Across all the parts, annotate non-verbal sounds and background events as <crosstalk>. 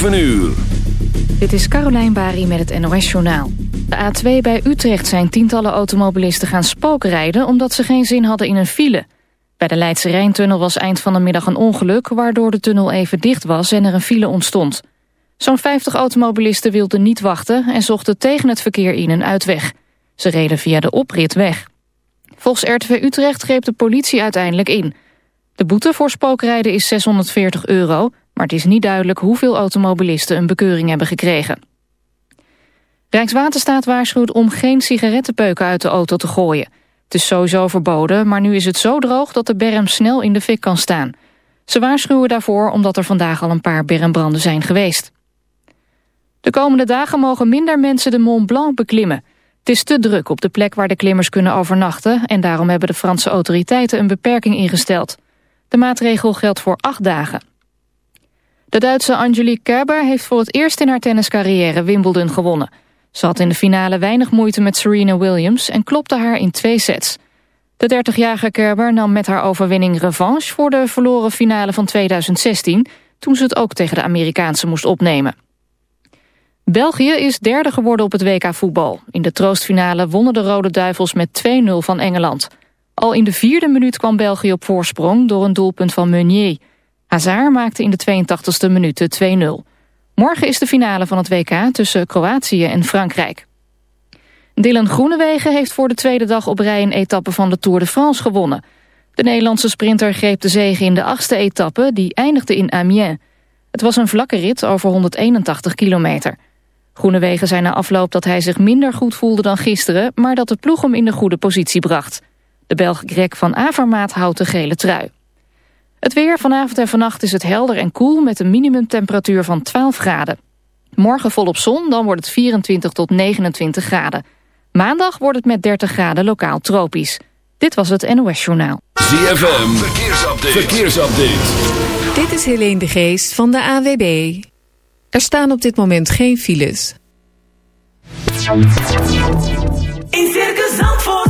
7 uur. Dit is Carolijn Bari met het NOS Journaal. De A2 bij Utrecht zijn tientallen automobilisten gaan spookrijden... omdat ze geen zin hadden in een file. Bij de Leidse Rijntunnel was eind van de middag een ongeluk... waardoor de tunnel even dicht was en er een file ontstond. Zo'n 50 automobilisten wilden niet wachten... en zochten tegen het verkeer in een uitweg. Ze reden via de oprit weg. Volgens RTV Utrecht greep de politie uiteindelijk in. De boete voor spookrijden is 640 euro... maar het is niet duidelijk hoeveel automobilisten een bekeuring hebben gekregen. Rijkswaterstaat waarschuwt om geen sigarettenpeuken uit de auto te gooien. Het is sowieso verboden, maar nu is het zo droog dat de berm snel in de fik kan staan. Ze waarschuwen daarvoor omdat er vandaag al een paar bermbranden zijn geweest. De komende dagen mogen minder mensen de Mont Blanc beklimmen. Het is te druk op de plek waar de klimmers kunnen overnachten... en daarom hebben de Franse autoriteiten een beperking ingesteld. De maatregel geldt voor acht dagen. De Duitse Angelique Kerber heeft voor het eerst in haar tenniscarrière Wimbledon gewonnen. Ze had in de finale weinig moeite met Serena Williams en klopte haar in twee sets. De 30-jarige Kerber nam met haar overwinning revanche voor de verloren finale van 2016... toen ze het ook tegen de Amerikaanse moest opnemen. België is derde geworden op het WK voetbal. In de troostfinale wonnen de Rode Duivels met 2-0 van Engeland. Al in de vierde minuut kwam België op voorsprong door een doelpunt van Meunier. Hazard maakte in de 82e minuut 2-0. Morgen is de finale van het WK tussen Kroatië en Frankrijk. Dylan Groenewegen heeft voor de tweede dag op rij een etappe van de Tour de France gewonnen. De Nederlandse sprinter greep de zege in de achtste etappe, die eindigde in Amiens. Het was een vlakke rit over 181 kilometer. Groenewegen zei na afloop dat hij zich minder goed voelde dan gisteren... maar dat de ploeg hem in de goede positie bracht. De Belg Greg van Avermaat houdt de gele trui. Het weer vanavond en vannacht is het helder en koel... met een minimumtemperatuur van 12 graden. Morgen volop zon, dan wordt het 24 tot 29 graden. Maandag wordt het met 30 graden lokaal tropisch. Dit was het NOS Journaal. ZFM, verkeersupdate. verkeersupdate. Dit is Helene de Geest van de AWB. Er staan op dit moment geen files. In Circus Zandvoort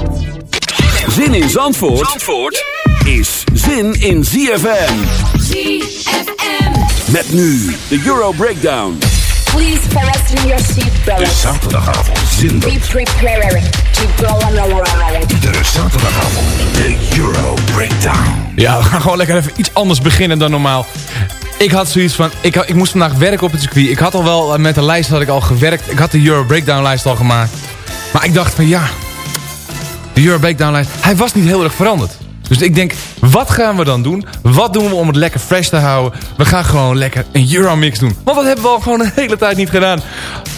Zin in Zandvoort, Zandvoort is zin in ZFM. ZFM. Met nu de Euro Breakdown. Please fasten your seatbelts. Zaterdagavond zin Be prepared to go on a ride. Iedere zaterdagavond de Euro Breakdown. Ja, we gaan gewoon lekker even iets anders beginnen dan normaal. Ik had zoiets van, ik, ik moest vandaag werken op het circuit. Ik had al wel, eh, met de lijst had ik al gewerkt. Ik had de Euro Breakdown lijst al gemaakt. Maar ik dacht van ja, de Euro Breakdown lijst, hij was niet heel erg veranderd. Dus ik denk, wat gaan we dan doen? Wat doen we om het lekker fresh te houden? We gaan gewoon lekker een Euromix doen. Want dat hebben we al gewoon een hele tijd niet gedaan.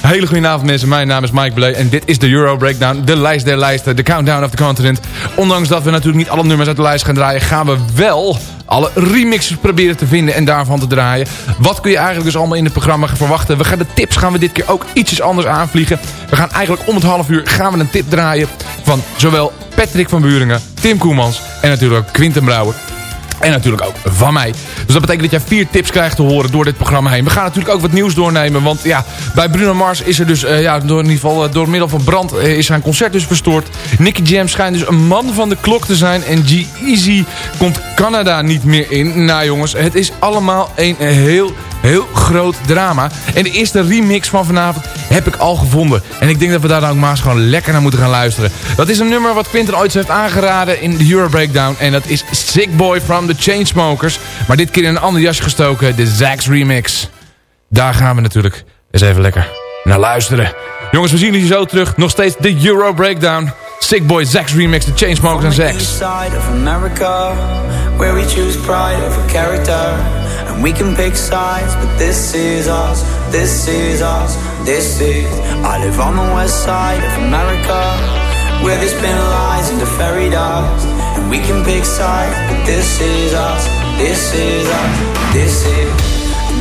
Hele goede avond mensen, mijn naam is Mike Blay en dit is de Euro Breakdown. De lijst der lijsten, de countdown of the continent. Ondanks dat we natuurlijk niet alle nummers uit de lijst gaan draaien... gaan we wel alle remixes proberen te vinden en daarvan te draaien. Wat kun je eigenlijk dus allemaal in het programma verwachten? We gaan de tips gaan we dit keer ook ietsjes anders aanvliegen. We gaan eigenlijk om het half uur gaan we een tip draaien van zowel Patrick van Buringen, Tim Koemans en natuurlijk Quinten Brouwer. En natuurlijk ook van mij. Dus dat betekent dat jij vier tips krijgt te horen door dit programma heen. We gaan natuurlijk ook wat nieuws doornemen. Want ja, bij Bruno Mars is er dus, ja, door, in ieder geval door middel van brand is zijn concert dus verstoord. Nicky Jam schijnt dus een man van de klok te zijn. En G-Eazy komt Canada niet meer in. Nou jongens, het is allemaal een heel heel groot drama. En de eerste remix van vanavond heb ik al gevonden. En ik denk dat we daar dan ook maar gewoon lekker naar moeten gaan luisteren. Dat is een nummer wat Quinten ooit heeft aangeraden in de Euro Breakdown. En dat is Sick Boy from the Chainsmokers. Maar dit keer in een ander jasje gestoken, de Zax remix. Daar gaan we natuurlijk eens even lekker naar luisteren. Jongens, we zien jullie zo terug. Nog steeds de Euro Breakdown. Sick Boy Zax remix, de Chainsmokers en Zax. we pride over character. And we can pick sides, but this is us, this is us, this is. I live on the west side of America, where they spin lies into fairy dust. And we can pick sides, but this is us, this is us, this is.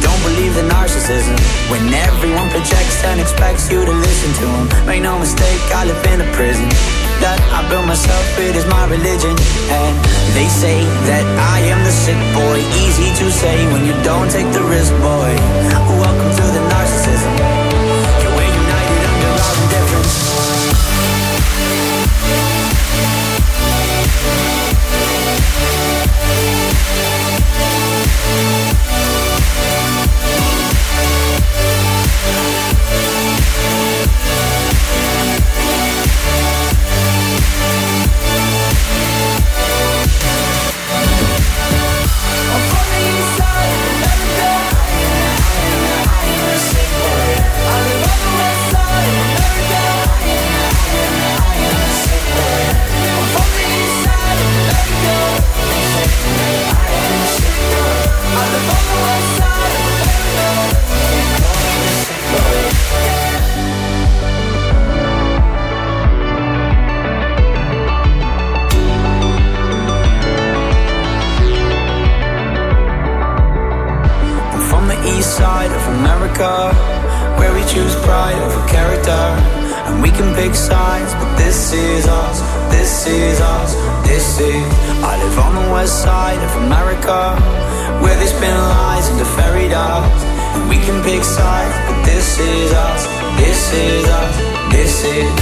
Don't believe the narcissism when everyone projects and expects you to listen to them. Make no mistake, I live in a prison that I built myself, it is my religion. And they say that I am the sick boy. Easy to say when you don't take the risk, boy. Welcome to the narcissism. America, where we choose pride over character. And we can pick sides, but this is us, this is us, this is. I live on the west side of America, where they spin lies into fairy dust. And we can pick sides, but this is us, this is us, this is.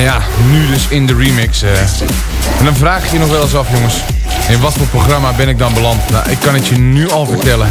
En ja, nu dus in de remix. Uh. En dan vraag ik je nog wel eens af, jongens. In wat voor programma ben ik dan beland? Nou, ik kan het je nu al vertellen.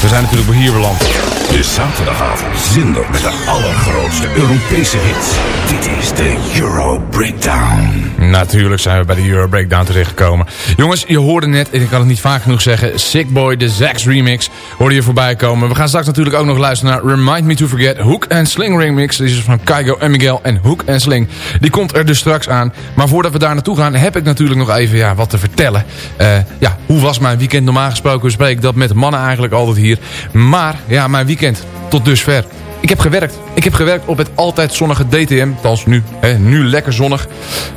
We zijn natuurlijk hier beland. De zaterdagavond zender met de allergrootste Europese hits. Dit is de Euro Breakdown. Natuurlijk zijn we bij de Euro Breakdown terechtgekomen. Jongens, je hoorde net, en ik kan het niet vaak genoeg zeggen... Sick Boy, de Zax remix, hoorde je voorbij komen. We gaan straks natuurlijk ook nog luisteren naar Remind Me To Forget... Hook and Sling remix. Die is van Kaigo en Miguel en Hook and Sling. Die komt er dus straks aan. Maar voordat we daar naartoe gaan, heb ik natuurlijk nog even ja, wat te vertellen. Uh, ja, hoe was mijn weekend? Normaal gesproken spreek ik dat met mannen eigenlijk altijd hier. Maar, ja, mijn weekend tot dusver. Ik heb gewerkt. Ik heb gewerkt op het altijd zonnige DTM. Althans nu, hè, nu lekker zonnig.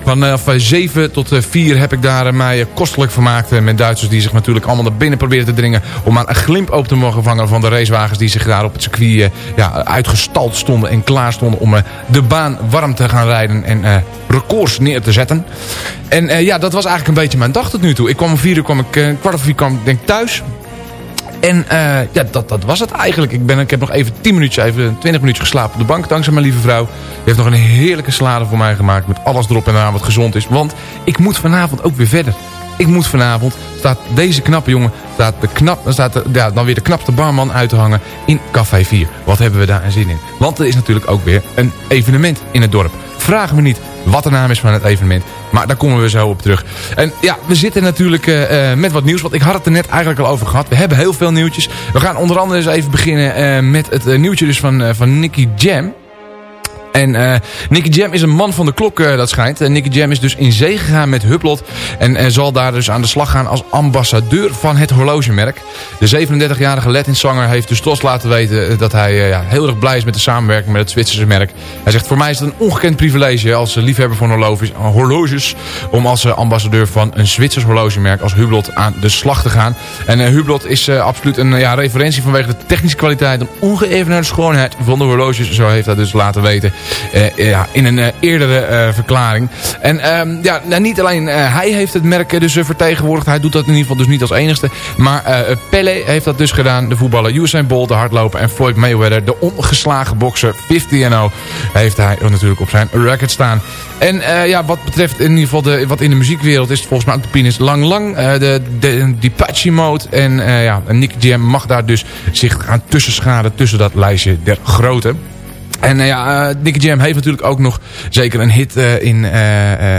Vanaf 7 eh, tot 4 heb ik daar mij kostelijk vermaakt. Met Duitsers die zich natuurlijk allemaal naar binnen proberen te dringen. Om maar een glimp op te mogen vangen van de racewagens die zich daar op het circuit eh, ja, uitgestald stonden. En klaar stonden om eh, de baan warm te gaan rijden. En records neer te zetten. En ja, dat was eigenlijk een beetje mijn dag tot nu toe. Ik kwam om 4 uur, kwam ik, kwart over vier kwam ik denk thuis. En uh, ja, dat, dat was het eigenlijk. Ik, ben, ik heb nog even 10 minuutjes, even 20 minuutjes geslapen op de bank. Dankzij mijn lieve vrouw. Die heeft nog een heerlijke salade voor mij gemaakt. Met alles erop en eraan wat gezond is. Want ik moet vanavond ook weer verder. Ik moet vanavond, staat deze knappe jongen, staat de knap, staat ja, dan weer de knapste barman uit te hangen in Café 4. Wat hebben we daar een zin in? Want er is natuurlijk ook weer een evenement in het dorp. Vraag me niet wat de naam is van het evenement. Maar daar komen we zo op terug. En ja, we zitten natuurlijk uh, met wat nieuws. Want ik had het er net eigenlijk al over gehad. We hebben heel veel nieuwtjes. We gaan onder andere eens even beginnen uh, met het nieuwtje dus van, van Nicky Jam. En uh, Nicky Jam is een man van de klok, uh, dat schijnt. En Nicky Jam is dus in zee gegaan met Hublot. En uh, zal daar dus aan de slag gaan als ambassadeur van het horlogemerk. De 37-jarige Latin-zanger heeft dus trots laten weten... dat hij ja, heel erg blij is met de samenwerking met het Zwitserse merk. Hij zegt, voor mij is het een ongekend privilege als liefhebber van horloges... horloges om als ambassadeur van een Zwitsers horlogemerk als Hublot aan de slag te gaan. En Hublot is absoluut een ja, referentie vanwege de technische kwaliteit... en ongeëvenaarde schoonheid van de horloges. Zo heeft hij dus laten weten... Uh, ja, in een uh, eerdere uh, verklaring. En ehm, ja, nou, niet alleen hij heeft het merk dus vertegenwoordigd. Hij doet dat in ieder geval dus niet als enigste. Maar Pele heeft dat dus gedaan. De voetballer Usain Bolt, de hardloper. En Floyd Mayweather, de ongeslagen bokser 50-0. Heeft hij natuurlijk op zijn record staan. En ja, wat betreft in ieder geval de, wat in de muziekwereld is het volgens mij ook de penis lang lang. de, de Depache mode. En ja, Nick Jam mag daar dus zich gaan tussenschaden tussen dat lijstje der grote. En uh, ja, uh, Nicky Jam heeft natuurlijk ook nog zeker een hit uh, in,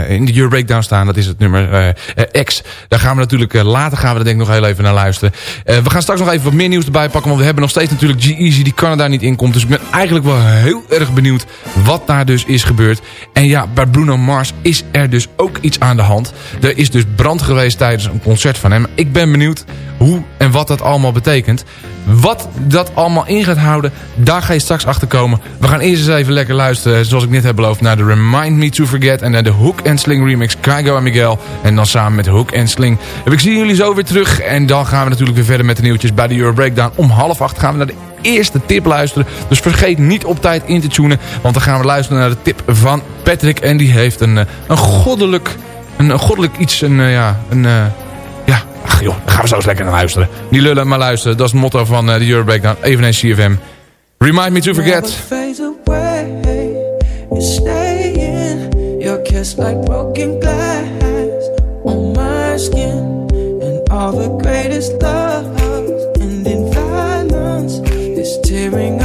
in de Euro Breakdown staan. Dat is het nummer X. Daar gaan we natuurlijk, later gaan we er denk ik nog heel even naar luisteren. we gaan straks nog even wat meer nieuws erbij pakken. Want we hebben nog steeds natuurlijk G-Eazy die Canada niet inkomt. Dus ik ben eigenlijk wel heel erg benieuwd wat daar dus is gebeurd. En ja, bij Bruno Mars is er dus ook iets aan de hand. Er is dus brand geweest tijdens een concert van hem. Ik ben benieuwd hoe en wat dat allemaal betekent. Wat dat allemaal in gaat houden, daar ga je straks achter komen. We gaan eerst eens even lekker luisteren, zoals ik net heb beloofd... naar de Remind Me To Forget en naar de Hook and Sling remix... Kygo en Miguel. En dan samen met Hook and Sling. Ik zie jullie zo weer terug. En dan gaan we natuurlijk weer verder met de nieuwtjes bij de Euro Breakdown. Om half acht gaan we naar de eerste tip luisteren. Dus vergeet niet op tijd in te tunen. Want dan gaan we luisteren naar de tip van Patrick. En die heeft een, eh, een goddelijk... Een, goddelijk iets, een, uh, ja, een... Joh, dan gaan we zo eens lekker naar luisteren. Niet lullen, maar luisteren. Dat is het motto van uh, de Euro Breakdown. Eveneens CFM. Remind me to forget. Your kiss like broken glass on my skin And all the greatest love And in violence Is tearing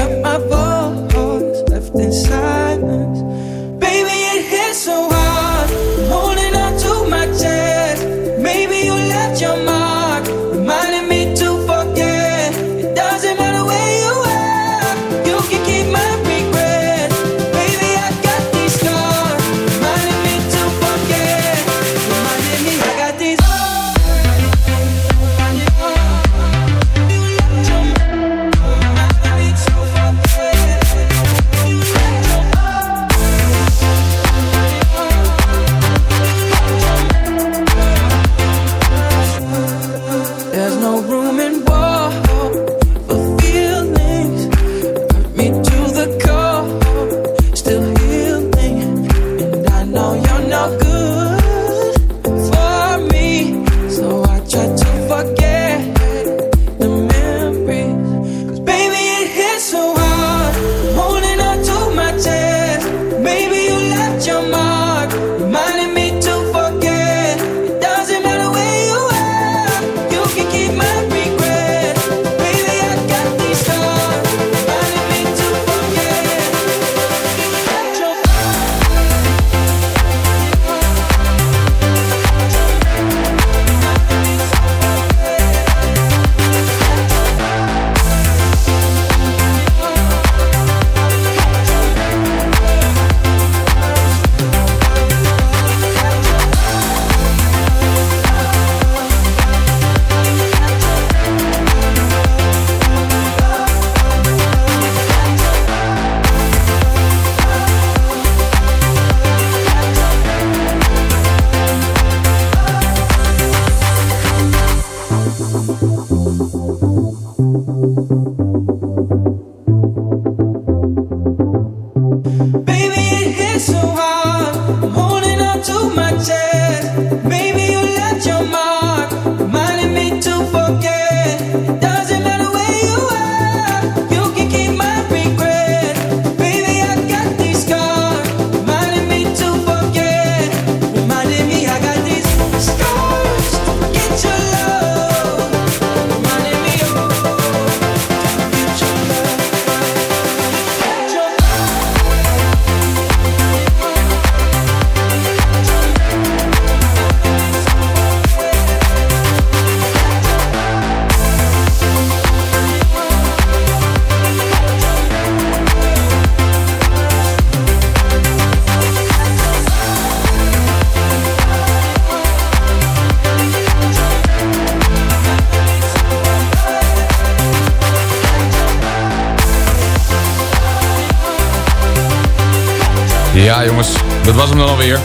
Ja jongens, dat was hem dan alweer.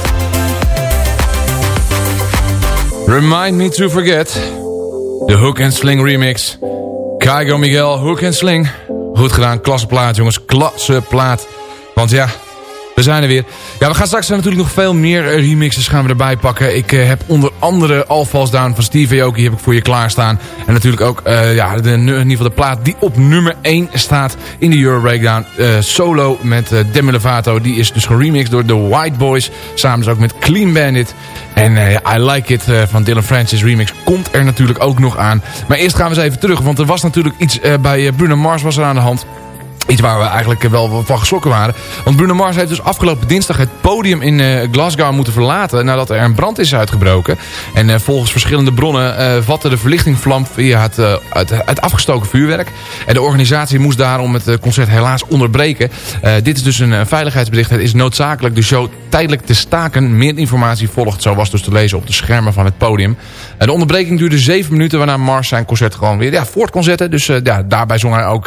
Remind Me To Forget. De Hook and Sling remix. Kaigo Miguel, Hook and Sling. Goed gedaan, klasse plaat jongens, klasse plaat. Want ja, we zijn er weer. Ja, we gaan straks natuurlijk nog veel meer eh, remixes gaan we erbij pakken. Ik uh, heb onder andere All Falls Down van Steve Aoki heb ik voor je klaarstaan. En natuurlijk ook uh, ja, de, in ieder geval de plaat die op nummer 1 staat in de Euro Breakdown. solo met Demi Lovato. Die is dus geremixed door de White Boys. Samen dus ook met Clean Bandit. En I Like It van Dylan Francis remix komt er natuurlijk ook nog aan. Maar eerst gaan we eens even terug. Want er was natuurlijk iets bij Bruno Mars was er aan de hand. Iets waar we eigenlijk wel van geschrokken waren. Want Bruno Mars heeft dus afgelopen dinsdag het podium in uh, Glasgow moeten verlaten... nadat er een brand is uitgebroken. En uh, volgens verschillende bronnen uh, vatte de verlichting vlam via het, het, afgestoken vuurwerk. En de organisatie moest daarom het concert helaas onderbreken. dit is dus een veiligheidsbericht. Het is noodzakelijk de show tijdelijk te staken. Meer informatie volgt, zo was dus te lezen op de schermen van het podium. de onderbreking duurde zeven minuten... waarna Mars zijn concert gewoon weer ja, voort kon zetten. Dus ja, daarbij zong hij ook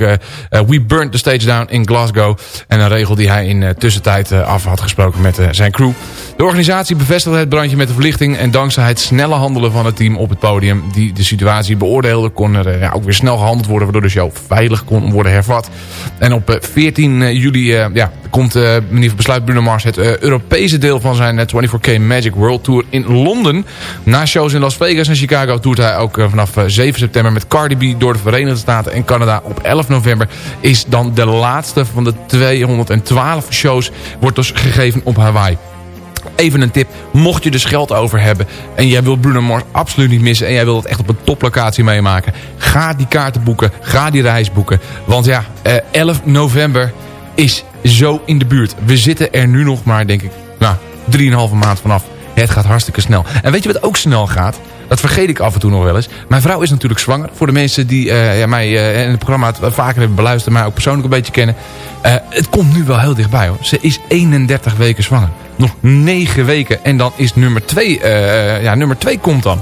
We Burnt the Stage Down in Glasgow. En een regel die hij in uh, tussentijd uh, af had gesproken met uh, zijn crew. De organisatie bevestigde het brandje met de verlichting. En dankzij het snelle handelen van het team op het podium... die de situatie beoordeelde... kon er ja, ook weer snel gehandeld worden... waardoor de show veilig kon worden hervat. En op 14 juli ja, komt meneer besluit Bruno Mars... het Europese deel van zijn 24K Magic World Tour in Londen. Na shows in Las Vegas en Chicago... toert hij ook vanaf 7 september met Cardi B... door de Verenigde Staten en Canada. Op 11 november is dan de laatste van de 212 shows wordt dus gegeven op Hawaii. Even een tip, mocht je dus geld over hebben... en jij wilt Bruno Mars absoluut niet missen... en jij wilt het echt op een toplocatie meemaken... ga die kaarten boeken, ga die reis boeken. Want ja, 11 eh, november is zo in de buurt. We zitten er nu nog maar, denk ik, nou, 3,5 maand vanaf. Het gaat hartstikke snel. En weet je wat ook snel gaat? Dat vergeet ik af en toe nog wel eens. Mijn vrouw is natuurlijk zwanger. Voor de mensen die uh, ja, mij uh, in het programma vaker hebben beluisterd... mij ook persoonlijk een beetje kennen. Uh, het komt nu wel heel dichtbij hoor. Ze is 31 weken zwanger. Nog 9 weken. En dan is nummer 2... ja, nummer 2 komt dan.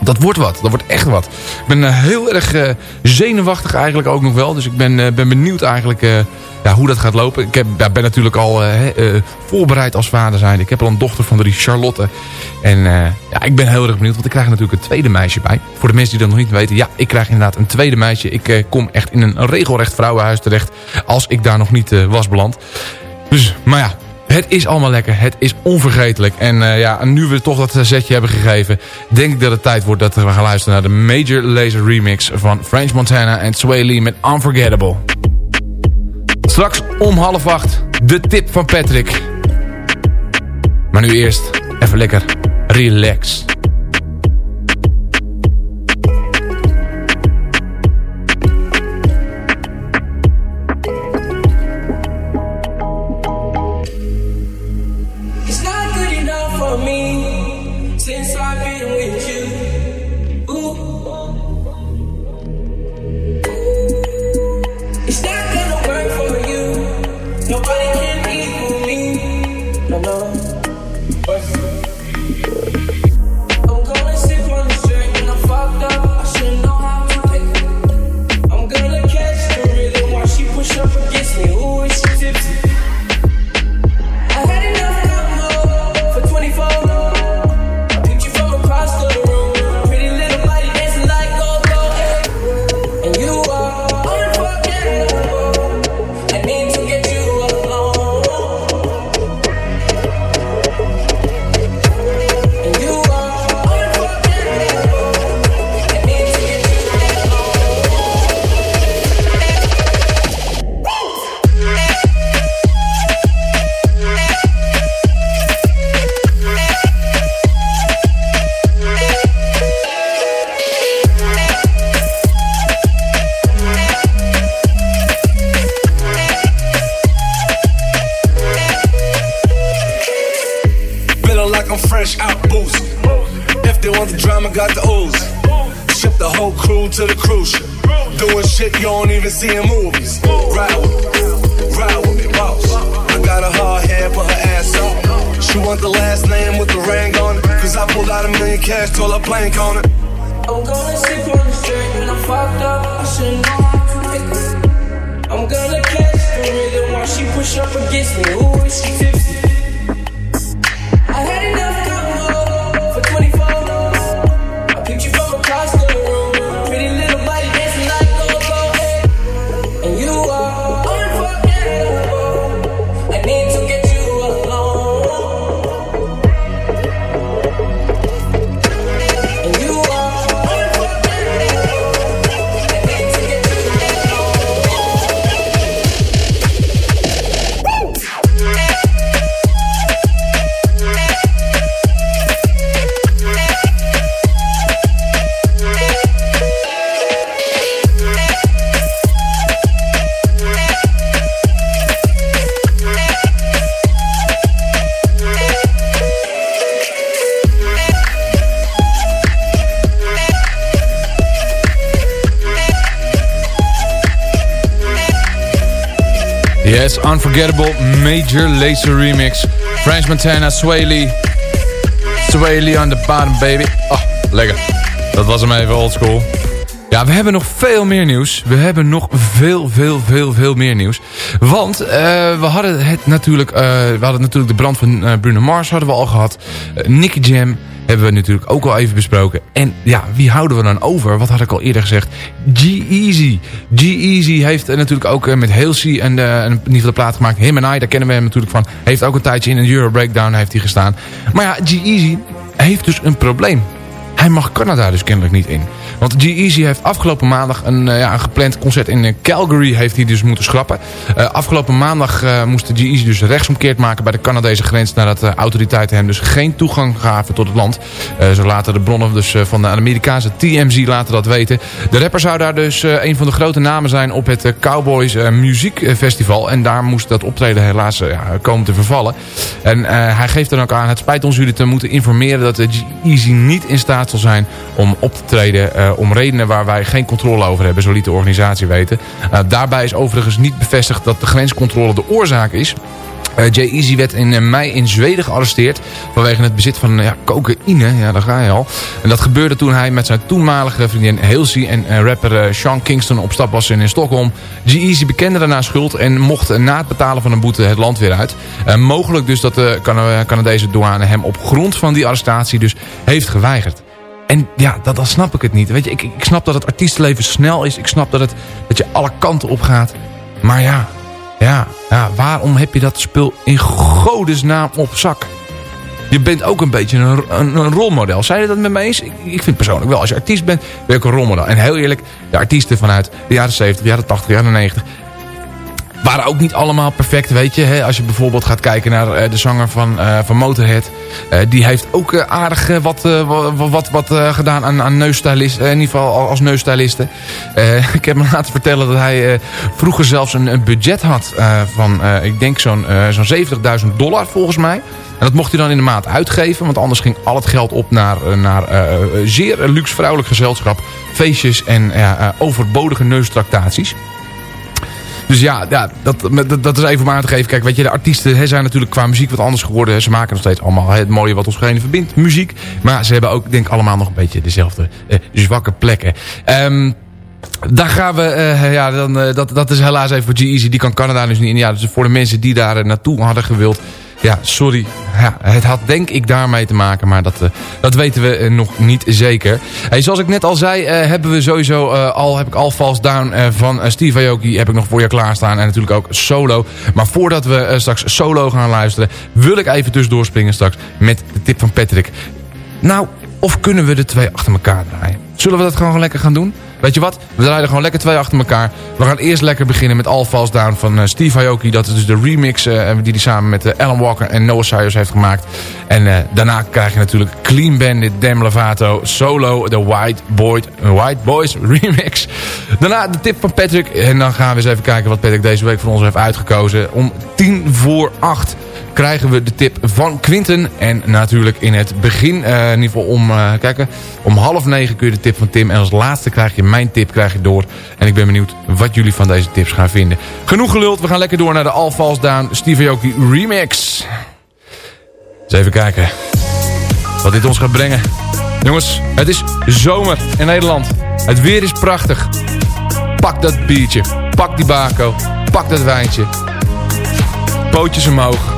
Dat wordt wat. Dat wordt echt wat. Ik ben heel erg zenuwachtig eigenlijk ook nog wel. Dus ik ben, ben benieuwd eigenlijk ja, hoe dat gaat lopen. Ik heb, ja, ben natuurlijk al voorbereid als vader zijn. Ik heb al een dochter van drie, Charlotte. En ja, ik ben heel erg benieuwd, want ik krijg natuurlijk een tweede meisje bij. Voor de mensen die dat nog niet weten, ja, ik krijg inderdaad een tweede meisje. Ik kom echt in een regelrecht vrouwenhuis terecht, als ik daar nog niet was beland. Dus, maar ja, het is allemaal lekker. Het is onvergetelijk. En uh, ja, nu we toch dat zetje hebben gegeven... denk ik dat het tijd wordt dat we gaan luisteren naar de Major Laser remix... van French Montana en Sway Lee met Unforgettable. Straks om half acht de tip van Patrick. Maar nu eerst even lekker relax. Unforgettable Major Lazer Remix. French Montana, Sway Lee. Sway Lee on the bottom, baby. Oh, lekker. Dat was hem even oldschool. Ja, we hebben nog veel meer nieuws. We hebben nog veel, veel, veel, veel meer nieuws. Want eh, we hadden het natuurlijk... eh, we hadden natuurlijk de brand van eh, Bruno Mars hadden we al gehad. Eh, Nicky Jam hebben we natuurlijk ook al even besproken. En ja, wie houden we dan over? Wat had ik al eerder gezegd? G-Eazy. G-Eazy heeft eh, natuurlijk ook eh, met Halsey en uh, een nieuwe de plaat gemaakt. Him and I, daar kennen we hem natuurlijk van. Heeft ook een tijdje in een Euro Breakdown heeft hij gestaan. Maar ja, G-Eazy heeft dus een probleem. Hij mag Canada dus kennelijk niet in. Want G-Eazy heeft afgelopen maandag een, uh, ja, een gepland concert in uh, Calgary heeft hij dus moeten schrappen. Uh, afgelopen maandag moest G-Eazy dus rechtsomkeerd maken bij de Canadese grens... nadat de autoriteiten hem dus geen toegang gaven tot het land. zo laten de bronnen dus van de Amerikaanse TMZ laten dat weten. De rapper zou daar dus een van de grote namen zijn op het Cowboys Muziekfestival. En daar moest dat optreden helaas komen te vervallen. En hij geeft dan ook aan, het spijt ons jullie te moeten informeren... dat G-Eazy niet in staat zal zijn om op te treden... om redenen waar wij geen controle over hebben, zo liet de organisatie weten. Uh, daarbij is overigens niet bevestigd dat de grenscontrole de oorzaak is. Uh, Jay Easy werd in mei in Zweden gearresteerd vanwege het bezit van ja, cocaïne. Ja, daar ga je al. En dat gebeurde toen hij met zijn toenmalige vriendin Halsey en rapper Sean Kingston op stap was in Stockholm. Jay Easy bekende daarna schuld en mocht na het betalen van een boete het land weer uit. mogelijk dus dat de Canadese douane hem op grond van die arrestatie dus heeft geweigerd. En ja, dat, dan snap ik het niet. Weet je, ik, ik snap dat het artiestenleven snel is. Ik snap dat, het, dat je alle kanten op gaat. Maar ja, ja, ja, waarom heb je dat spul in godesnaam op zak? Je bent ook een beetje een, een, een rolmodel. Zei je dat met me eens? Ik, ik, vind persoonlijk wel, als je artiest bent, ben je ook een rolmodel. En heel eerlijk, de artiesten vanuit de jaren 70, de jaren 80, de jaren 90 waren ook niet allemaal perfect, weet je. Hè? Als je bijvoorbeeld gaat kijken naar uh, de zanger van, uh, van Motorhead. Uh, die heeft ook aardig wat, wat, wat, gedaan aan, aan neusstylisten. in ieder geval als neusstylisten. <laughs> ik heb me laten vertellen dat hij vroeger zelfs een, een budget had van, ik denk zo'n zo'n 70.000 dollar volgens mij. En dat mocht hij dan in de maand uitgeven. Want anders ging al het geld op naar, naar zeer luxe vrouwelijk gezelschap. Feestjes en overbodige neustractaties. Dus ja, ja dat, dat is even om aan te geven. Kijk, weet je, de artiesten zijn natuurlijk qua muziek wat anders geworden. Ze maken nog steeds allemaal het mooie wat ons geheen verbindt, muziek. Maar ze hebben ook, denk ik, allemaal nog een beetje dezelfde eh, zwakke plekken. Um, daar gaan we, uh, ja, dan, uh, dat, dat is helaas even voor G-Eazy. Die kan Canada dus niet in. Ja, dus voor de mensen die daar uh, naartoe hadden gewild. Ja, sorry. Ja, het had denk ik daarmee te maken, maar dat, uh, dat weten we uh, nog niet zeker. Hey, zoals ik net al zei, uh, hebben we sowieso al, heb ik al Falls Down van Steve Aoki heb ik nog voor je klaarstaan. En natuurlijk ook solo. Maar voordat we straks solo gaan luisteren, wil ik even tussendoor springen straks met de tip van Patrick. Nou, of kunnen we de twee achter elkaar draaien? Zullen we dat gewoon lekker gaan doen? Weet je wat? We draaien er gewoon lekker twee achter elkaar. We gaan eerst lekker beginnen met All Down van uh, Steve Aoki. Dat is dus de remix uh, die hij samen met uh, Alan Walker en Noah Cyrus heeft gemaakt. En daarna krijg je natuurlijk Clean Bandit, Demi Lovato, Solo, de White, Boy, White Boys <laughs> remix. Daarna de tip van Patrick. En dan gaan we eens even kijken wat Patrick deze week voor ons heeft uitgekozen. Om tien voor acht krijgen we de tip van Quinten. En natuurlijk in het begin, uh, in ieder geval om, eh, kijken, om half negen kun je de tip van Tim. En als laatste krijg je mijn tip krijg je door. En ik ben benieuwd wat jullie van deze tips gaan vinden. Genoeg geluld, we gaan lekker door naar de All Falls Steve Remix. Eens even kijken wat dit ons gaat brengen. Jongens, het is zomer in Nederland. Het weer is prachtig. Pak dat biertje, pak die bako, pak dat wijntje. Pootjes omhoog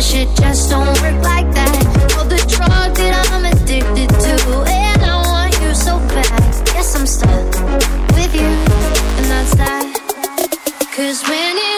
but shit just don't work like that. All the drug that I'm addicted to, and I want you so bad. Guess I'm stuck with you, and that's that. Cause when it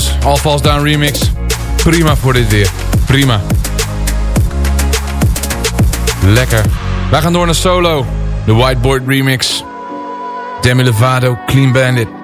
jongens. All Down Remix. Prima voor dit weer. Prima. Lekker. Wij gaan door naar solo. De Whiteboard Remix. Demi Lovato, Clean Bandit.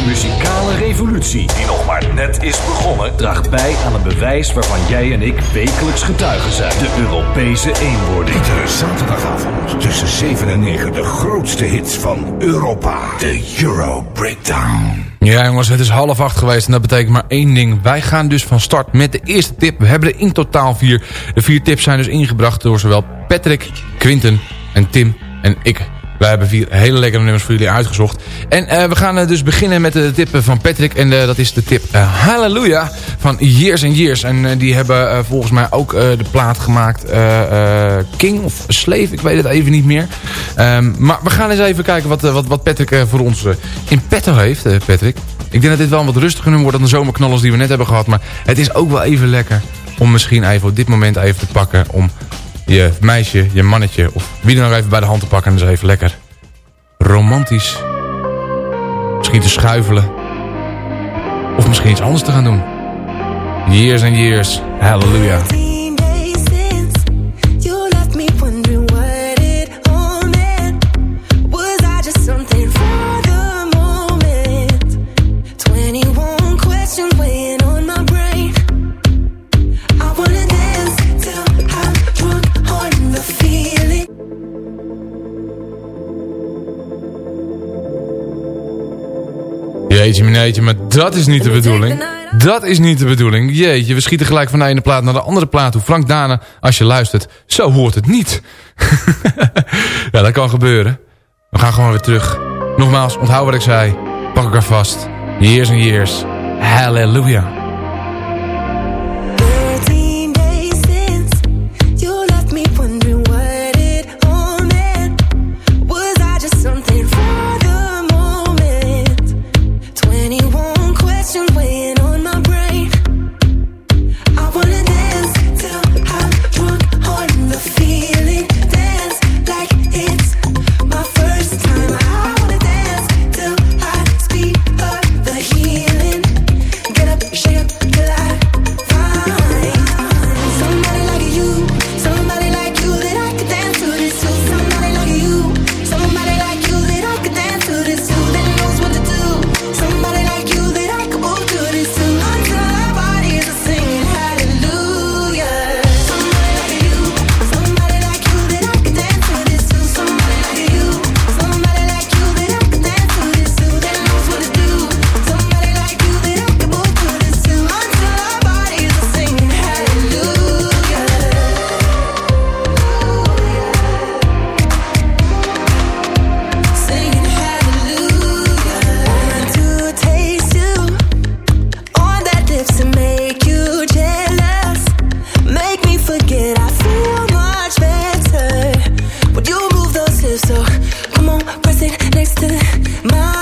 De muzikale revolutie, die nog maar net is begonnen, draagt bij aan een bewijs waarvan jij en ik wekelijks getuigen zijn. De Europese eenwording. Iedere zaterdagavond tussen 7 en 9 de grootste hits van Europa. De Euro Breakdown. Ja jongens, het is half acht geweest en dat betekent maar één ding. Wij gaan dus van start met de eerste tip. We hebben er in totaal vier. De vier tips zijn dus ingebracht door zowel Patrick, Quinten en Tim en ik. Wij hebben vier hele lekkere nummers voor jullie uitgezocht. En uh, we gaan uh, dus beginnen met de tip van Patrick. En uh, dat is de tip Hallelujah van Years and Years. En die hebben volgens mij ook de plaat gemaakt King of Slave. Ik weet het even niet meer. Um, maar we gaan eens even kijken wat, wat, wat Patrick voor ons in petto heeft, Patrick. Ik denk dat dit wel een wat rustiger nummer wordt dan de zomerknallers die we net hebben gehad. Maar het is ook wel even lekker om misschien even op dit moment even te pakken... om je meisje, je mannetje of wie dan ook even bij de hand te pakken. En dus even lekker romantisch. Misschien te schuifelen. Of misschien iets anders te gaan doen. Years and years. Hallelujah. Jeetje meneetje, maar dat is niet de bedoeling. Dat is niet de bedoeling. Jeetje, we schieten gelijk van de ene plaat naar de andere plaat. Hoe Frank Dane, als je luistert, zo hoort het niet. <laughs> ja, dat kan gebeuren. We gaan gewoon weer terug. Nogmaals, onthoud wat ik zei. Pak elkaar vast. Years and years. Hallelujah. my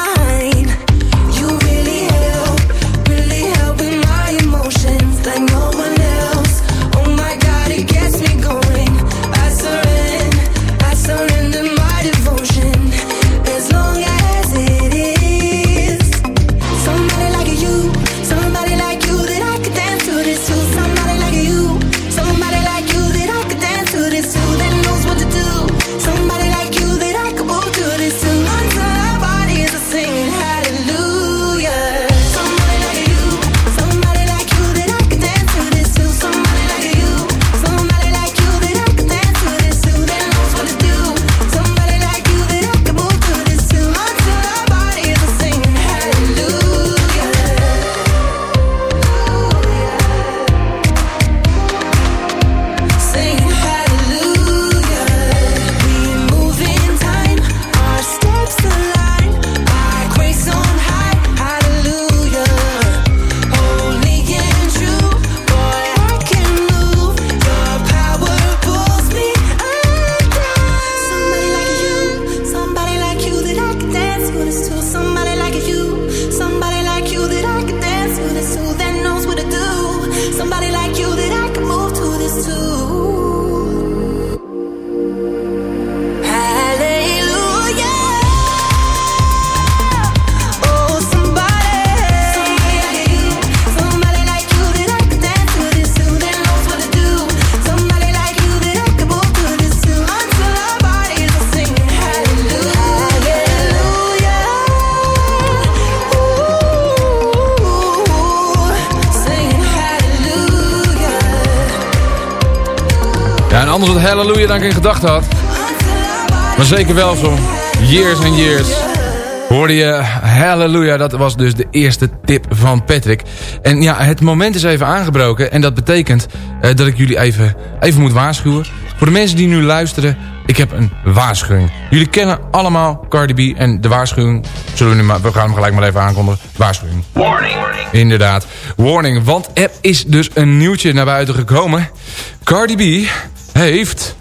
Ja, en anders wat Halleluja dan ik in gedachten had. Maar zeker wel zo. Years and years. Hoorde je Halleluja, dat was dus de eerste tip van Patrick. En ja, het moment is even aangebroken. En dat betekent uh, dat ik jullie even, even moet waarschuwen. Voor de mensen die nu luisteren, ik heb een waarschuwing. Jullie kennen allemaal Cardi B en de waarschuwing... Zullen we, nu maar, we gaan hem gelijk maar even aankondigen. Waarschuwing. Warning. Inderdaad. Warning, want er is dus een nieuwtje naar buiten gekomen. Cardi B heeft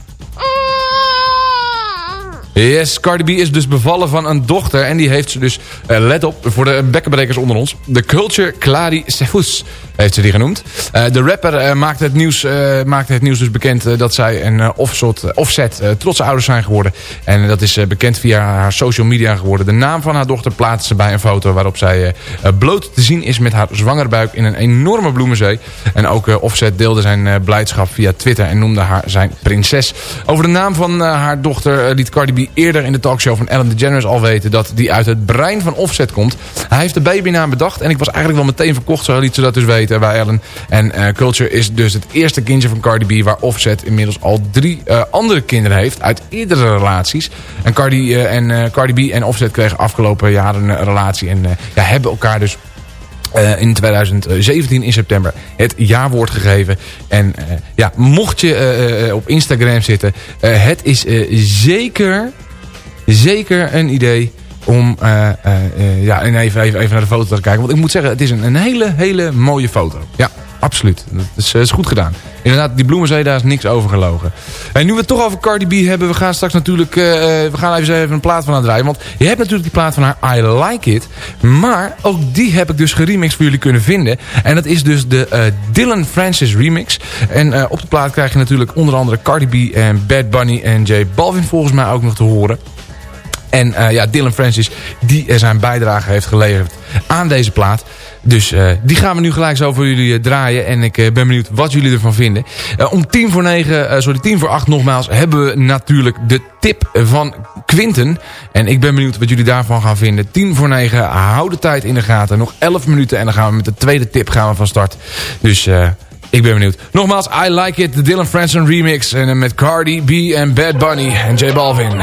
Yes, Cardi B is dus bevallen van een dochter. En die heeft ze dus, uh, let op, voor de bekkenbrekers onder ons. De Culture Clary Sefus heeft ze die genoemd. Uh, de rapper uh, maakte, het nieuws, maakte het nieuws dus bekend dat zij een offset, offset trotse ouders zijn geworden. En dat is bekend via haar social media geworden. De naam van haar dochter plaatste ze bij een foto waarop zij bloot te zien is met haar zwangere buik in een enorme bloemenzee. En ook Offset deelde zijn blijdschap via Twitter en noemde haar zijn prinses. Over de naam van haar dochter liet Cardi B eerder in de talkshow van Ellen DeGeneres al weten... dat die uit het brein van Offset komt. Hij heeft de babynaam bedacht en ik was eigenlijk wel meteen verkocht... zo liet ze dat dus weten bij Ellen. En uh, Culture is dus het eerste kindje van Cardi B... waar Offset inmiddels al drie uh, andere kinderen heeft uit eerdere relaties. En Cardi, uh, en, Cardi B en Offset kregen afgelopen jaren een relatie... en ja, hebben elkaar dus uh, in 2017 in september het jaarwoord gegeven. En uh, ja, mocht je uh, op Instagram zitten, het is zeker, zeker een idee om ja, even, even, even naar de foto te kijken. Want ik moet zeggen, het is een, een hele, hele mooie foto. Ja, absoluut. Dat is, is goed gedaan. Inderdaad, die bloemenzee, daar is niks over gelogen. En nu we het toch over Cardi B hebben, we gaan straks natuurlijk, uh, we gaan even, even een plaat van haar draaien. Want je hebt natuurlijk die plaat van haar I Like It. Maar ook die heb ik dus geremixed voor jullie kunnen vinden. En dat is dus de Dylan Francis remix. En op de plaat krijg je natuurlijk onder andere Cardi B en Bad Bunny en J Balvin volgens mij ook nog te horen. En ja, Dylan Francis, die zijn bijdrage heeft geleverd aan deze plaat. Dus uh, die gaan we nu gelijk zo voor jullie uh, draaien. En ik uh, ben benieuwd wat jullie ervan vinden. om tien voor negen, sorry, tien voor acht nogmaals, hebben we natuurlijk de tip van Quinten. En ik ben benieuwd wat jullie daarvan gaan vinden. Tien voor negen, hou de tijd in de gaten. Nog elf minuten en dan gaan we met de tweede tip gaan we van start. Dus... ik ben benieuwd. Nogmaals, I Like It, de Dylan Franson remix. En met Cardi B en Bad Bunny en J Balvin.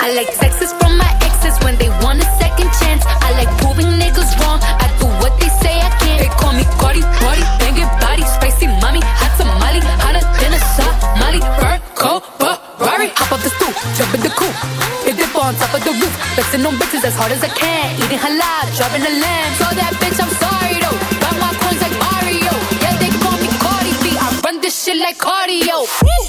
I like texts from my exes when they want a second chance. I like proving niggas wrong. I do what they say I can't. They call me Cardi, Cardi, banging body, spicy mommy, hot tamale, hotter than a Somali. Fur, coat, Ferrari, hop off the stoop, jump in the coupe. Hit dip on top of the roof, flexing on bitches as hard as I can. Eating halal, driving a lamb. So that bitch, I'm sorry though. Got my coins like Mario. Yeah, they call me Cardi B. I run this shit like cardio. Woo!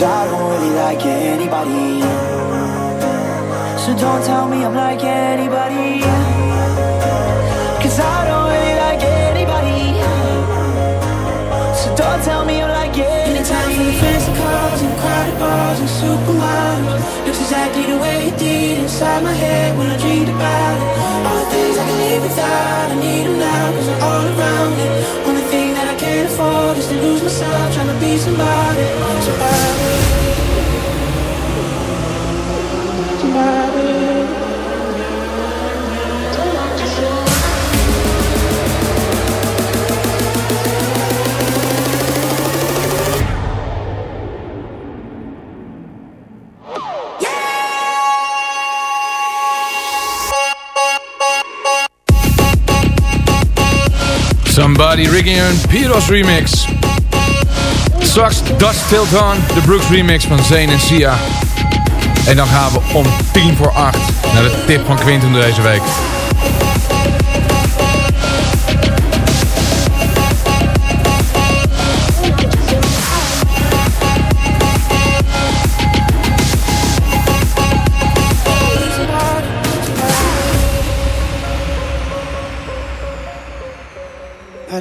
Cause I don't really like anybody. So don't tell me I'm like anybody. Cause I don't really like anybody. So don't tell me I'm like Anytime for the anybody. fancy cars and crowded bars and supermodels Looks exactly the way it did inside my head when I dreamed about it All the things I can live without, I need them now cause they're all around it is to lose myself trying to be somebody Somebody. Somebody Somebody Rigging een Piros remix. Straks Dust Till Dawn, de Brooks remix van Zane en Sia. En dan gaan we om 10 voor 8 naar de tip van Quinten deze week.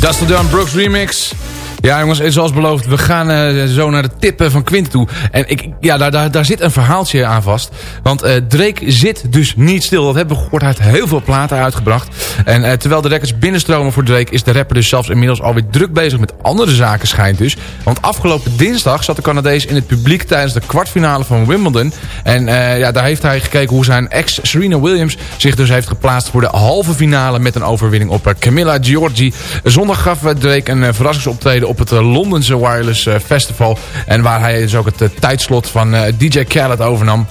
Dustin Dunn Brooks remix. Ja jongens, en zoals beloofd, we gaan eh, zo naar de tippen van Quinten toe. En ik, ja, daar, daar, daar zit een verhaaltje aan vast. Want eh, Drake zit dus niet stil. Dat hebben we gehoord. Hij heeft heel veel platen uitgebracht. En eh, terwijl de records binnenstromen voor Drake... is de rapper dus zelfs inmiddels alweer druk bezig met andere zaken schijnt dus. Want afgelopen dinsdag zat de Canadees in het publiek... tijdens de kwartfinale van Wimbledon. En ja, daar heeft hij gekeken hoe zijn ex Serena Williams... zich dus heeft geplaatst voor de halve finale... met een overwinning op Camilla Giorgi. Zondag gaf Drake een verrassingsoptreden op het eh, Londense Wireless eh, Festival. En waar hij dus ook het eh, tijdslot van DJ Khaled overnam.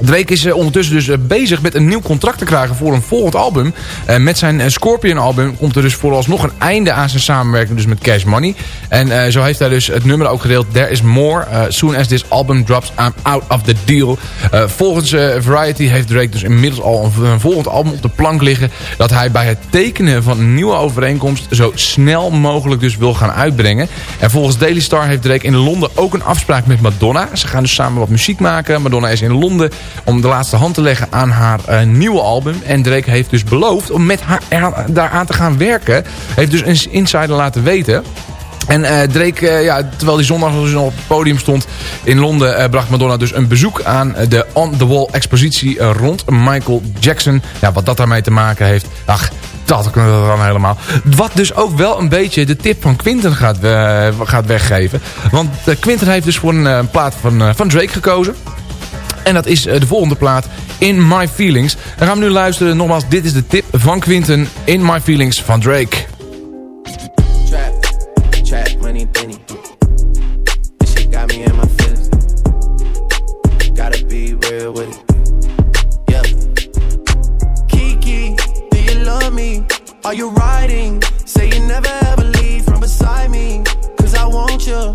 Drake is ondertussen dus bezig met een nieuw contract te krijgen voor een volgend album. met zijn Scorpion album komt er dus vooralsnog een einde aan zijn samenwerking dus met Cash Money. En zo heeft hij dus het nummer ook gedeeld. There is more. soon as this album drops, I'm out of the deal. volgens Variety heeft Drake dus inmiddels al een, een, volgend album op de plank liggen. Dat hij bij het tekenen van een nieuwe overeenkomst zo snel mogelijk dus wil gaan uitbrengen. En volgens Daily Star heeft Drake in Londen ook een afspraak met Madonna. Ze gaan dus samen wat muziek maken. Madonna is in Londen om de laatste hand te leggen aan haar uh, nieuwe album. En Drake heeft dus beloofd om met haar daaraan te gaan werken. Heeft dus een insider laten weten. En uh, Drake, uh, ja, terwijl hij zondag dus op het podium stond in Londen... Bracht Madonna dus een bezoek aan de On The Wall expositie rond Michael Jackson. Ja, wat dat daarmee te maken heeft, ach, dat kunnen we dan helemaal. Wat dus ook wel een beetje de tip van Quinten gaat, gaat weggeven. Want Quinten heeft dus voor een plaat van, van Drake gekozen. En dat is de volgende plaat, In My Feelings. Dan gaan we nu luisteren. Nogmaals, dit is de tip van Quinten. In My Feelings van Drake. Benny. This shit got me in my feelings. Be real with it. Yeah. Kiki, do you love me? Are you riding? Say you never ever leave from beside me. Cause I want you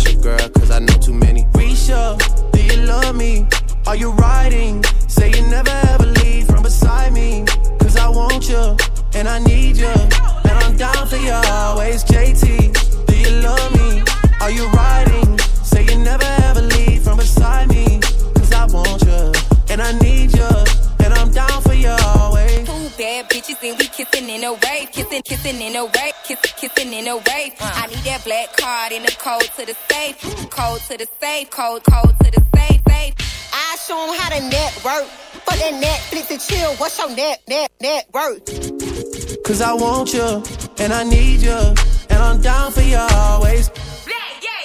safe, code, code to the safe, safe. I show 'em how to network. For that Netflix and chill, what's your net, net, net worth? Cause I want you, and I need you, and I'm down for you always.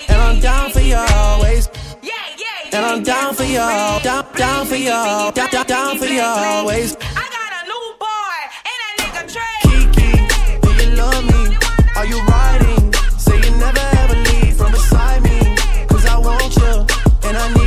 And I'm down for you always. And I'm down for you, down, down for you, down, down, down for you always. I got a new boy and a nigga Trey. Kiki, do you love me? Are you riding? Say you never ever leave from beside me. Cause I want you, and I need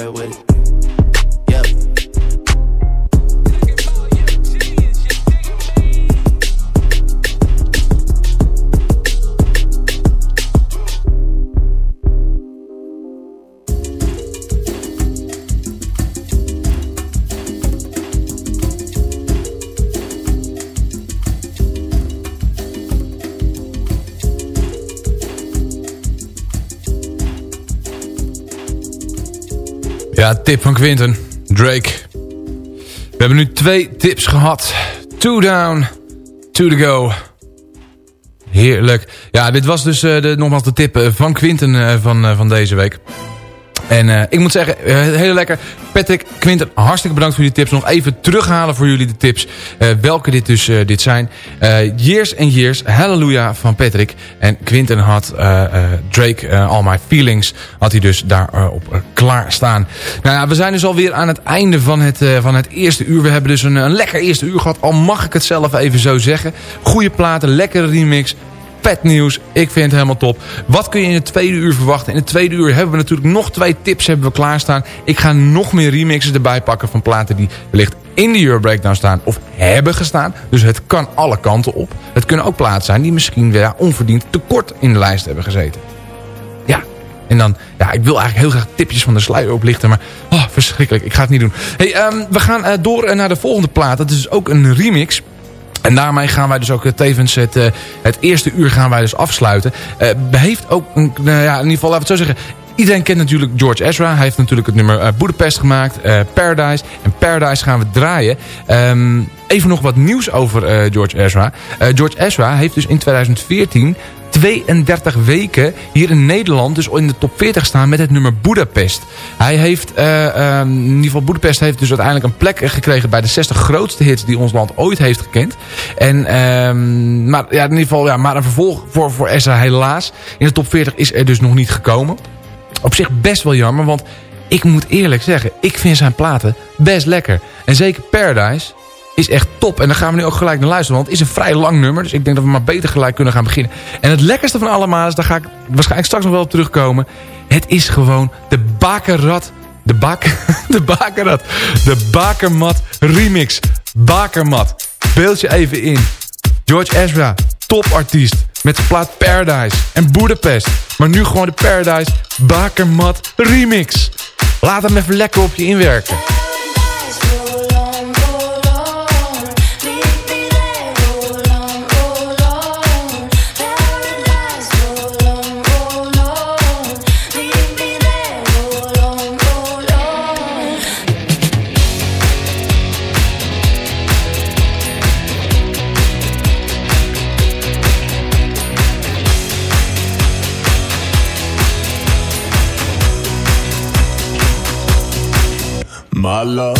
be real with it. Tip van Quinten. Drake. We hebben nu twee tips gehad. Two down, two to go. Heerlijk. Ja, dit was dus eh, de, nogmaals de tip eh, van Quinten eh, van, van deze week. En eh, ik moet zeggen, eh, heel lekker. Patrick, Quinten, hartstikke bedankt voor die tips. Nog even terughalen voor jullie de tips. eh, welke dit dus dit zijn. Years and Years, Hallelujah van Patrick. En Quinten had Drake, All My Feelings, had hij dus daarop op klaar staan. Nou ja, we zijn dus alweer aan het einde van het, van het eerste uur. We hebben dus een, een lekker eerste uur gehad. Al mag ik het zelf even zo zeggen. Goede platen, lekkere remix. Vet nieuws. Ik vind het helemaal top. Wat kun je in het tweede uur verwachten? In het tweede uur hebben we natuurlijk nog twee tips hebben we klaarstaan. Ik ga nog meer remixes erbij pakken van platen die wellicht in de Euro staan of hebben gestaan. Dus het kan alle kanten op. Het kunnen ook platen zijn die misschien weer onverdiend tekort in de lijst hebben gezeten. Ja, en dan, ja, ik wil eigenlijk heel graag tipjes van de sluier oplichten, maar oh, verschrikkelijk, ik ga het niet doen. Hey, ehm, we gaan eh, door eh, naar de volgende plaat. Dat is ook een remix. En daarmee gaan wij dus ook eh, tevens het, eh, het eerste uur gaan wij dus afsluiten. Eh heeft ook, nou ja, in ieder geval laten we het zo zeggen... Iedereen kent natuurlijk George Ezra. Hij heeft natuurlijk het nummer eh, Budapest gemaakt. Paradise. En Paradise gaan we draaien. Ehm, even nog wat nieuws over George Ezra. George Ezra heeft dus in 2014 32 weken hier in Nederland dus in de top 40 staan met het nummer Budapest. Hij heeft, eh, ehm, in ieder geval Budapest heeft dus uiteindelijk een plek gekregen bij de 60 grootste hits die ons land ooit heeft gekend. En, ehm, maar ja, in ieder geval, ja, maar een vervolg voor, voor Ezra helaas. In de top 40 is er dus nog niet gekomen. Op zich best wel jammer, want ik moet eerlijk zeggen, ik vind zijn platen best lekker. En zeker Paradise is echt top. En daar gaan we nu ook gelijk naar luisteren. Want het is een vrij lang nummer. Dus ik denk dat we maar beter gelijk kunnen gaan beginnen. En het lekkerste van allemaal is, daar ga ik waarschijnlijk straks nog wel op terugkomen. Het is gewoon de Bakerrat. De, bak, <laughs> de Bakerrat. De Bakermat remix. Bakermat. Beeld je even in. George Ezra, topartiest. Met zijn plaat Paradise en Budapest. Maar nu gewoon de Paradise Bakermat remix. Laat hem even lekker op je inwerken. My love,